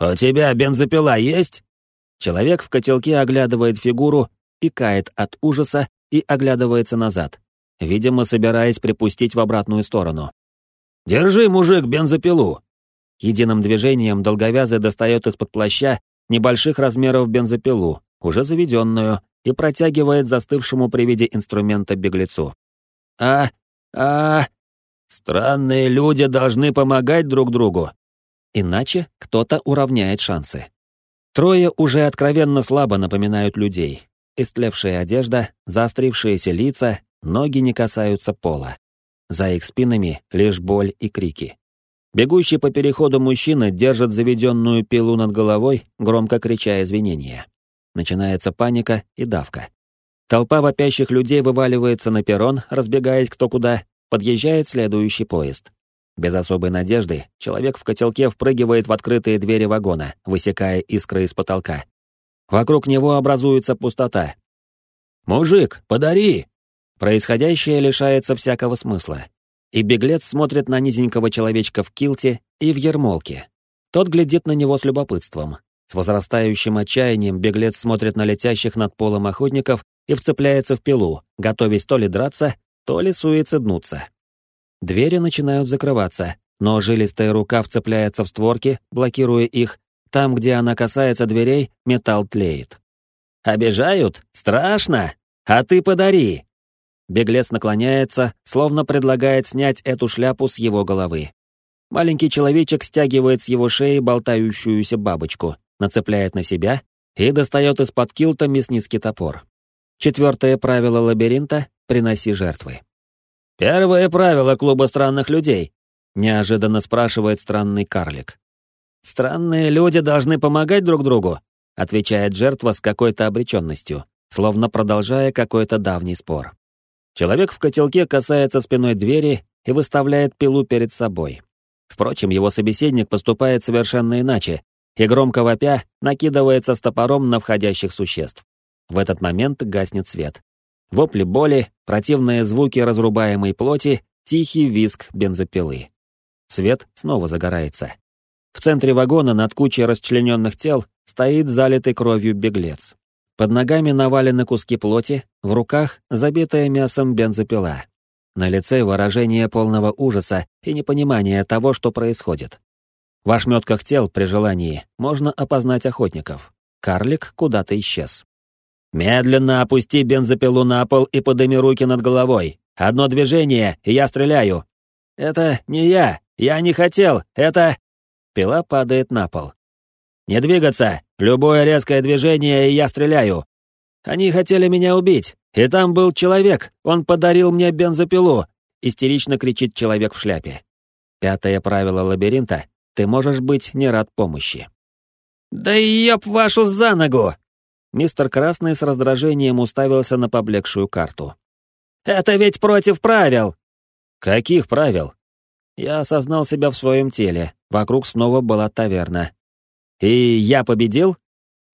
«У тебя бензопила есть?» Человек в котелке оглядывает фигуру и кает от ужаса и оглядывается назад видимо, собираясь припустить в обратную сторону. «Держи, мужик, бензопилу!» Единым движением долговязый достает из-под плаща небольших размеров бензопилу, уже заведенную, и протягивает застывшему при виде инструмента беглецу. «А... а... Странные люди должны помогать друг другу. Иначе кто-то уравняет шансы. Трое уже откровенно слабо напоминают людей. Истлевшая одежда, заострившиеся лица Ноги не касаются пола. За их спинами лишь боль и крики. Бегущий по переходу мужчина держит заведенную пилу над головой, громко крича извинения. Начинается паника и давка. Толпа вопящих людей вываливается на перрон, разбегаясь кто куда, подъезжает следующий поезд. Без особой надежды человек в котелке впрыгивает в открытые двери вагона, высекая искры из потолка. Вокруг него образуется пустота. «Мужик, подари!» Происходящее лишается всякого смысла. И беглец смотрит на низенького человечка в килте и в ермолке. Тот глядит на него с любопытством. С возрастающим отчаянием беглец смотрит на летящих над полом охотников и вцепляется в пилу, готовясь то ли драться, то ли суициднуться. Двери начинают закрываться, но жилистая рука вцепляется в створки, блокируя их. Там, где она касается дверей, металл тлеет. «Обижают? Страшно! А ты подари!» Беглец наклоняется, словно предлагает снять эту шляпу с его головы. Маленький человечек стягивает с его шеи болтающуюся бабочку, нацепляет на себя и достает из-под килта мясницкий топор. Четвертое правило лабиринта — приноси жертвы. «Первое правило клуба странных людей», — неожиданно спрашивает странный карлик. «Странные люди должны помогать друг другу», — отвечает жертва с какой-то обреченностью, словно продолжая какой-то давний спор. Человек в котелке касается спиной двери и выставляет пилу перед собой. Впрочем, его собеседник поступает совершенно иначе и, громко вопя, накидывается с топором на входящих существ. В этот момент гаснет свет. Вопли боли, противные звуки разрубаемой плоти, тихий визг бензопилы. Свет снова загорается. В центре вагона над кучей расчлененных тел стоит залитый кровью беглец. Под ногами навалены куски плоти, в руках забитая мясом бензопила. На лице выражение полного ужаса и непонимания того, что происходит. В ошметках тел при желании можно опознать охотников. Карлик куда-то исчез. «Медленно опусти бензопилу на пол и подыми руки над головой. Одно движение, и я стреляю». «Это не я. Я не хотел. Это...» Пила падает на пол. «Не двигаться. Любое резкое движение, и я стреляю. Они хотели меня убить. И там был человек. Он подарил мне бензопилу». Истерично кричит человек в шляпе. Пятое правило лабиринта — ты можешь быть не рад помощи. «Да ёб вашу за ногу!» Мистер Красный с раздражением уставился на поблекшую карту. «Это ведь против правил!» «Каких правил?» Я осознал себя в своем теле, вокруг снова была таверна. «И я победил?»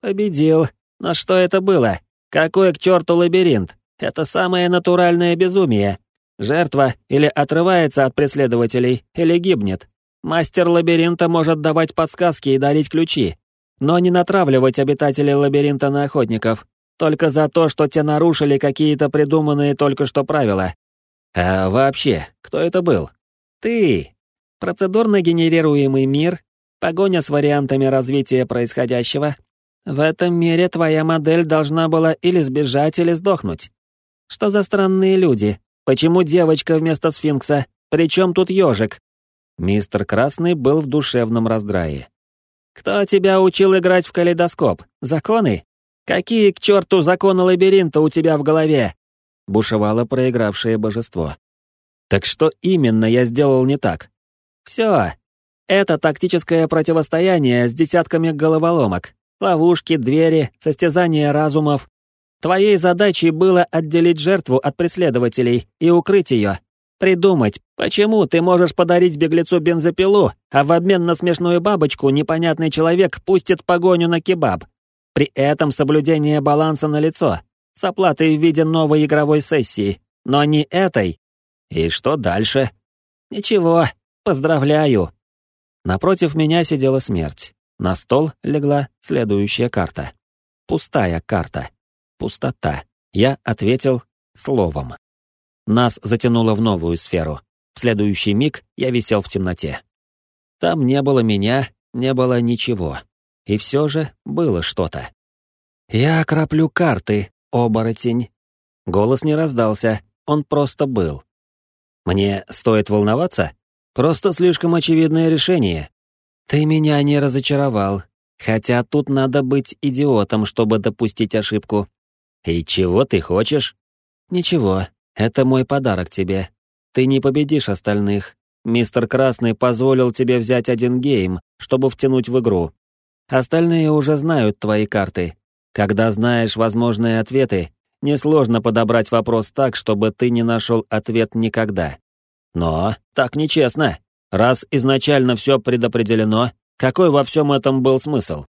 «Победил. Но что это было? Какой к черту лабиринт? Это самое натуральное безумие. Жертва или отрывается от преследователей, или гибнет. Мастер лабиринта может давать подсказки и дарить ключи, но не натравливать обитателей лабиринта на охотников, только за то, что те нарушили какие-то придуманные только что правила. А вообще, кто это был? Ты. Процедурно генерируемый мир, погоня с вариантами развития происходящего. В этом мире твоя модель должна была или сбежать, или сдохнуть. Что за странные люди? Почему девочка вместо сфинкса? Причем тут ежик? Мистер Красный был в душевном раздрае. «Кто тебя учил играть в калейдоскоп? Законы? Какие к черту законы лабиринта у тебя в голове?» Бушевало проигравшее божество. «Так что именно я сделал не так?» «Все. Это тактическое противостояние с десятками головоломок. Ловушки, двери, состязание разумов. Твоей задачей было отделить жертву от преследователей и укрыть ее. Придумать, почему ты можешь подарить беглецу бензопилу, а в обмен на смешную бабочку непонятный человек пустит погоню на кебаб. При этом соблюдение баланса на лицо, с оплатой в виде новой игровой сессии, но не этой. И что дальше? Ничего, поздравляю. Напротив меня сидела смерть. На стол легла следующая карта. Пустая карта. Пустота. Я ответил словом. Нас затянуло в новую сферу. В следующий миг я висел в темноте. Там не было меня, не было ничего. И все же было что-то. «Я краплю карты, оборотень». Голос не раздался, он просто был. «Мне стоит волноваться? Просто слишком очевидное решение. Ты меня не разочаровал, хотя тут надо быть идиотом, чтобы допустить ошибку. И чего ты хочешь? Ничего, это мой подарок тебе. Ты не победишь остальных. мистер Красный позволил тебе взять один гейм, чтобы втянуть в игру. Остальные уже знают твои карты. Когда знаешь возможные ответы, несложно подобрать вопрос так, чтобы ты не нашел ответ никогда. Но так нечестно. Раз изначально все предопределено, какой во всем этом был смысл?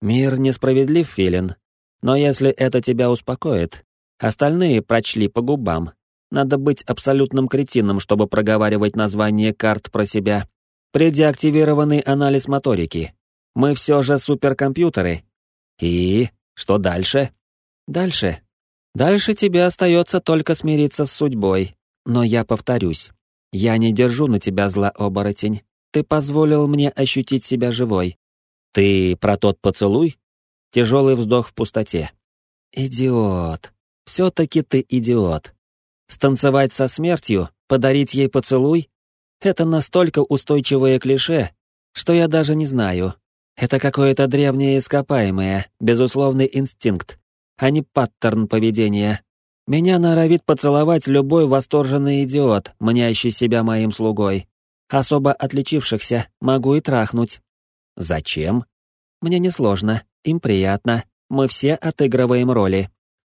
Мир несправедлив, Филин. Но если это тебя успокоит, остальные прочли по губам. Надо быть абсолютным кретином, чтобы проговаривать название карт про себя. Предеактивированный анализ моторики. Мы все же суперкомпьютеры. И что дальше? Дальше. Дальше тебе остается только смириться с судьбой. Но я повторюсь. Я не держу на тебя зла, оборотень. Ты позволил мне ощутить себя живой. Ты про тот поцелуй? Тяжелый вздох в пустоте. Идиот. Все-таки ты идиот. Станцевать со смертью, подарить ей поцелуй? Это настолько устойчивое клише, что я даже не знаю. Это какое-то древнее ископаемое, безусловный инстинкт, а не паттерн поведения. Меня норовит поцеловать любой восторженный идиот, мнящий себя моим слугой. Особо отличившихся могу и трахнуть. Зачем? Мне несложно, им приятно, мы все отыгрываем роли.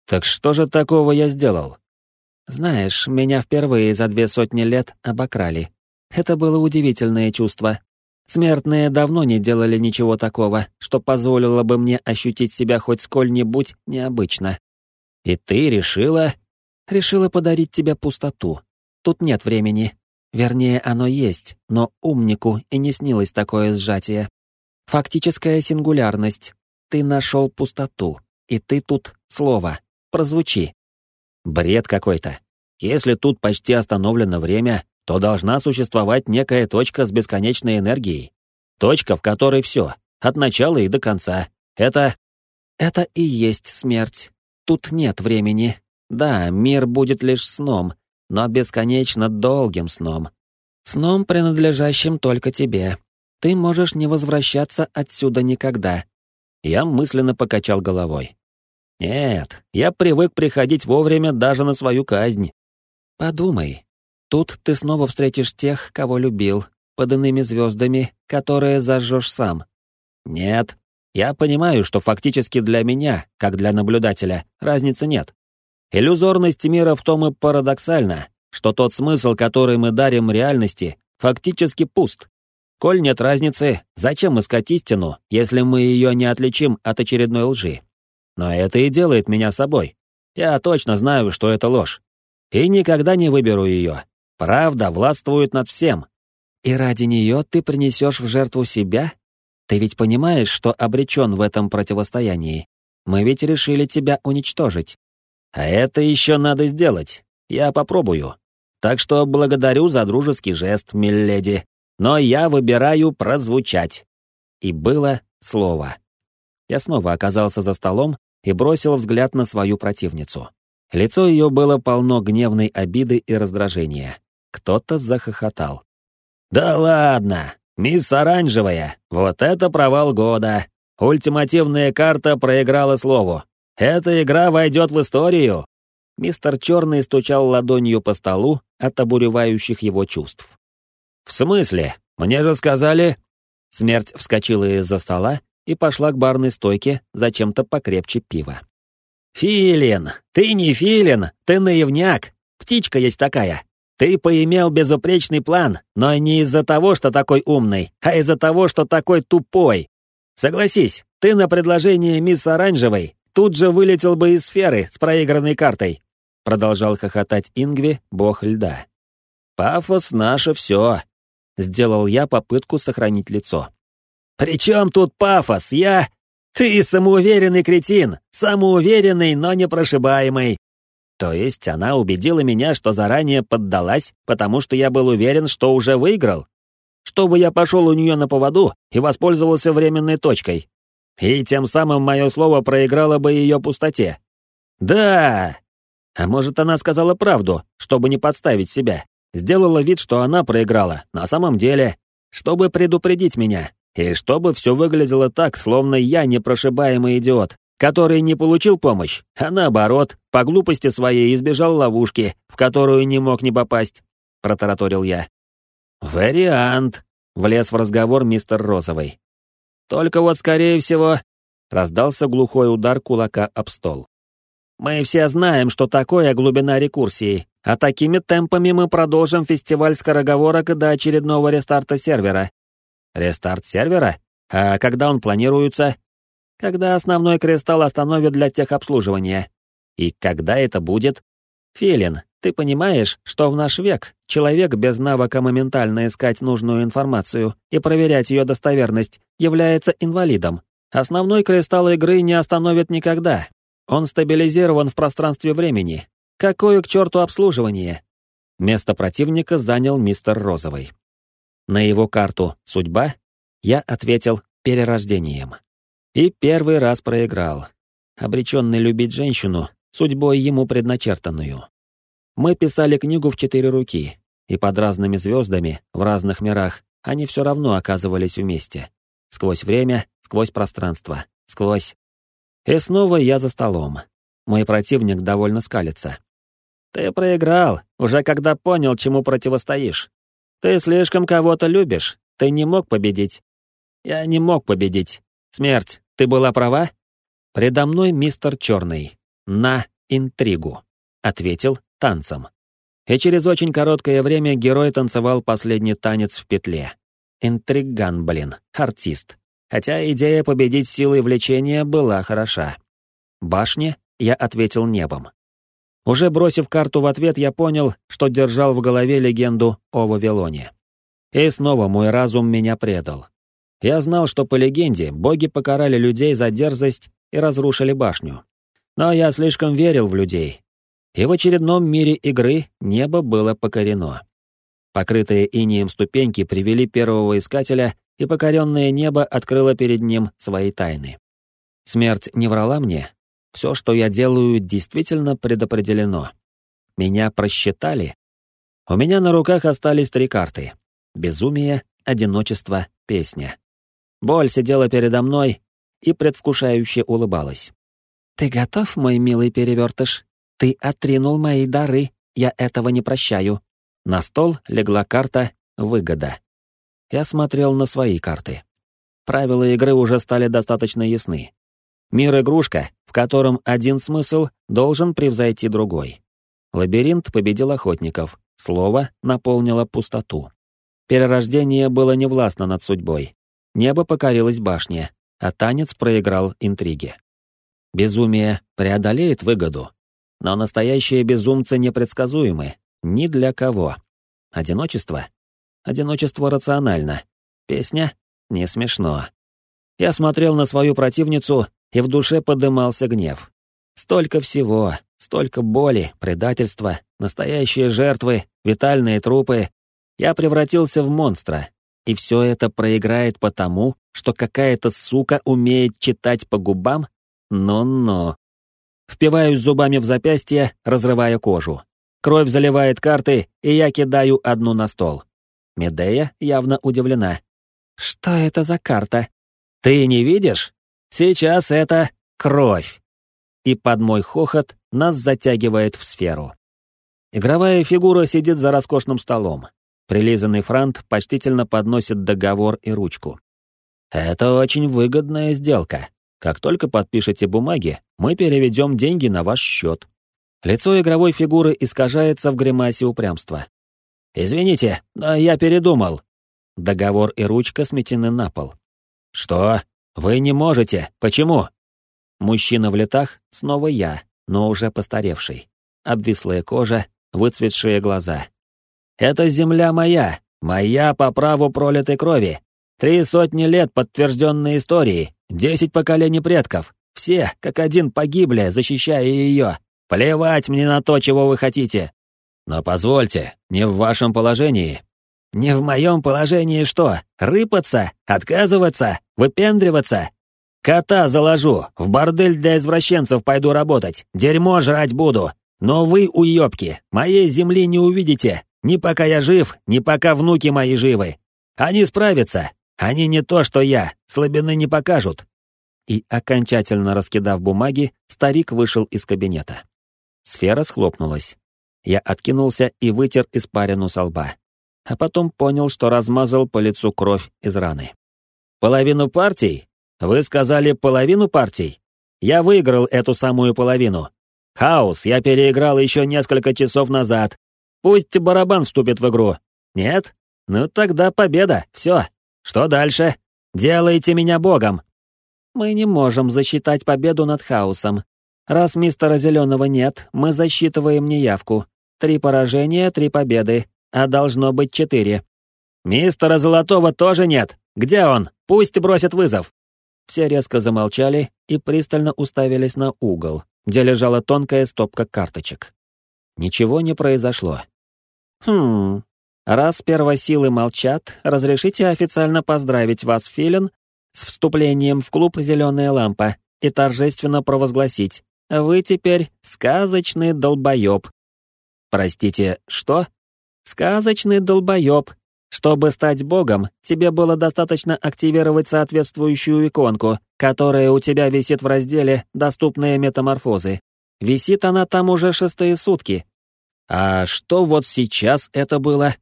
Так что же такого я сделал? Знаешь, меня впервые за две сотни лет обокрали. Это было удивительное чувство. Смертные давно не делали ничего такого, что позволило бы мне ощутить себя хоть сколь-нибудь необычно. И ты решила... Решила подарить тебе пустоту. Тут нет времени. Вернее, оно есть, но умнику и не снилось такое сжатие. Фактическая сингулярность. Ты нашел пустоту, и ты тут слово. Прозвучи. Бред какой-то. Если тут почти остановлено время, то должна существовать некая точка с бесконечной энергией. Точка, в которой все, от начала и до конца. Это... Это и есть смерть. Тут нет времени. Да, мир будет лишь сном, но бесконечно долгим сном. Сном, принадлежащим только тебе. Ты можешь не возвращаться отсюда никогда. Я мысленно покачал головой. Нет, я привык приходить вовремя даже на свою казнь. Подумай. Тут ты снова встретишь тех, кого любил, под иными звездами, которые зажжешь сам. Нет, я понимаю, что фактически для меня, как для наблюдателя, разницы нет. Иллюзорность мира в том и парадоксальна, что тот смысл, который мы дарим реальности, фактически пуст. Коль нет разницы, зачем искать истину, если мы ее не отличим от очередной лжи? Но это и делает меня собой. Я точно знаю, что это ложь. И никогда не выберу ее. Правда властвует над всем. И ради нее ты принесешь в жертву себя? Ты ведь понимаешь, что обречен в этом противостоянии. Мы ведь решили тебя уничтожить. А это еще надо сделать. Я попробую. Так что благодарю за дружеский жест, миледи. Но я выбираю прозвучать. И было слово. Я снова оказался за столом и бросил взгляд на свою противницу. Лицо ее было полно гневной обиды и раздражения. Кто-то захохотал. «Да ладно! Мисс Оранжевая! Вот это провал года! Ультимативная карта проиграла слову! Эта игра войдет в историю!» Мистер Черный стучал ладонью по столу от обуревающих его чувств. «В смысле? Мне же сказали...» Смерть вскочила из-за стола и пошла к барной стойке, зачем-то покрепче пива. «Филин! Ты не филин, ты наивняк! Птичка есть такая! Ты поимел безупречный план, но не из-за того, что такой умный, а из-за того, что такой тупой! Согласись, ты на предложение мисс Оранжевой тут же вылетел бы из сферы с проигранной картой!» Продолжал хохотать Ингви, бог льда. «Пафос — наше все!» Сделал я попытку сохранить лицо. «При чем тут пафос? Я...» «Ты самоуверенный кретин! Самоуверенный, но непрошибаемый!» То есть она убедила меня, что заранее поддалась, потому что я был уверен, что уже выиграл? Чтобы я пошел у нее на поводу и воспользовался временной точкой. И тем самым мое слово проиграло бы ее пустоте. Да! А может, она сказала правду, чтобы не подставить себя? Сделала вид, что она проиграла, на самом деле, чтобы предупредить меня, и чтобы все выглядело так, словно я непрошибаемый идиот, который не получил помощь, а наоборот, по глупости своей избежал ловушки, в которую не мог не попасть, протараторил я. «Вариант», — влез в разговор мистер Розовый. «Только вот, скорее всего...» — раздался глухой удар кулака об стол. «Мы все знаем, что такое глубина рекурсии, а такими темпами мы продолжим фестиваль скороговорок до очередного рестарта сервера». «Рестарт сервера? А когда он планируется?» «Когда основной кристалл остановят для техобслуживания». «И когда это будет?» «Филин, ты понимаешь, что в наш век человек без навыка моментально искать нужную информацию и проверять ее достоверность является инвалидом. Основной кристалл игры не остановит никогда. Он стабилизирован в пространстве времени. Какое к черту обслуживание? Место противника занял мистер Розовый. На его карту «Судьба» я ответил «Перерождением». И первый раз проиграл. Обреченный любить женщину, судьбой ему предначертанную. Мы писали книгу в четыре руки, и под разными звездами, в разных мирах, они все равно оказывались вместе. Сквозь время, сквозь пространство, сквозь... И снова я за столом. Мой противник довольно скалится. Ты проиграл, уже когда понял, чему противостоишь. Ты слишком кого-то любишь, ты не мог победить. Я не мог победить. Смерть, ты была права? Предо мной мистер Черный. На интригу. Ответил танцем. И через очень короткое время герой танцевал последний танец в петле. Интриган, блин, артист. Хотя идея победить силой влечения была хороша. Башне я ответил небом. Уже бросив карту в ответ, я понял, что держал в голове легенду о Вавилоне. И снова мой разум меня предал. Я знал, что по легенде боги покарали людей за дерзость и разрушили башню. Но я слишком верил в людей, и в очередном мире игры небо было покорено. Покрытые инеем ступеньки привели первого искателя, и покоренное небо открыло перед ним свои тайны. Смерть не врала мне. Все, что я делаю, действительно предопределено. Меня просчитали. У меня на руках остались три карты. Безумие, одиночество, песня. Боль сидела передо мной и предвкушающе улыбалась. «Ты готов, мой милый перевертыш?» Ты отринул мои дары, я этого не прощаю. На стол легла карта «Выгода». Я смотрел на свои карты. Правила игры уже стали достаточно ясны. Мир-игрушка, в котором один смысл должен превзойти другой. Лабиринт победил охотников, слово наполнило пустоту. Перерождение было невластно над судьбой. Небо покорилось башне, а танец проиграл интриги. Безумие преодолеет выгоду, но настоящие безумцы непредсказуемы ни для кого. Одиночество? Одиночество рационально. Песня? Не смешно. Я смотрел на свою противницу, и в душе подымался гнев. Столько всего, столько боли, предательства, настоящие жертвы, витальные трупы. Я превратился в монстра, и все это проиграет потому, что какая-то сука умеет читать по губам? Ну-ну. Впиваюсь зубами в запястье, разрывая кожу. Кровь заливает карты, и я кидаю одну на стол. Медея явно удивлена. «Что это за карта?» «Ты не видишь? Сейчас это кровь!» И под мой хохот нас затягивает в сферу. Игровая фигура сидит за роскошным столом. Прилизанный франт почтительно подносит договор и ручку. «Это очень выгодная сделка. Как только подпишете бумаги, мы переведем деньги на ваш счет. Лицо игровой фигуры искажается в гримасе упрямства. «Извините, но я передумал». Договор и ручка сметены на пол. «Что? Вы не можете. Почему?» Мужчина в летах, снова я, но уже постаревший. Обвислая кожа, выцветшие глаза. «Это земля моя, моя по праву пролитой крови. Три сотни лет подтвержденной истории, десять поколений предков. Все, как один, погибли, защищая ее. Плевать мне на то, чего вы хотите. Но позвольте, не в вашем положении. Не в моем положении что? Рыпаться? Отказываться? Выпендриваться? Кота заложу, в бордель для извращенцев пойду работать, дерьмо жрать буду. Но вы, уёбки, моей земли не увидите, ни пока я жив, ни пока внуки мои живы. Они справятся, они не то, что я, слабины не покажут. И, окончательно раскидав бумаги, старик вышел из кабинета. Сфера схлопнулась. Я откинулся и вытер испарину со лба. А потом понял, что размазал по лицу кровь из раны. «Половину партий? Вы сказали половину партий? Я выиграл эту самую половину. Хаос я переиграл еще несколько часов назад. Пусть барабан вступит в игру. Нет? Ну тогда победа, все. Что дальше? Делайте меня богом!» «Мы не можем засчитать победу над хаосом. Раз мистера Зеленого нет, мы засчитываем неявку. Три поражения, три победы, а должно быть четыре». «Мистера Золотого тоже нет. Где он? Пусть бросит вызов!» Все резко замолчали и пристально уставились на угол, где лежала тонкая стопка карточек. Ничего не произошло. «Хм, Раз первосилы молчат, разрешите официально поздравить вас, Филин, с вступлением в клуб «Зеленая лампа» и торжественно провозгласить. Вы теперь сказочный долбоеб. Простите, что? Сказочный долбоеб. Чтобы стать богом, тебе было достаточно активировать соответствующую иконку, которая у тебя висит в разделе «Доступные метаморфозы». Висит она там уже шестые сутки. А что вот сейчас это было?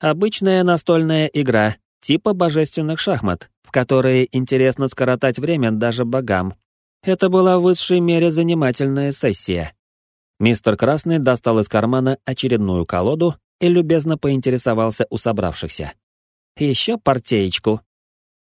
Обычная настольная игра, типа божественных шахмат, в которые интересно скоротать время даже богам. Это была в высшей мере занимательная сессия. Мистер Красный достал из кармана очередную колоду и любезно поинтересовался у собравшихся. «Еще партеечку.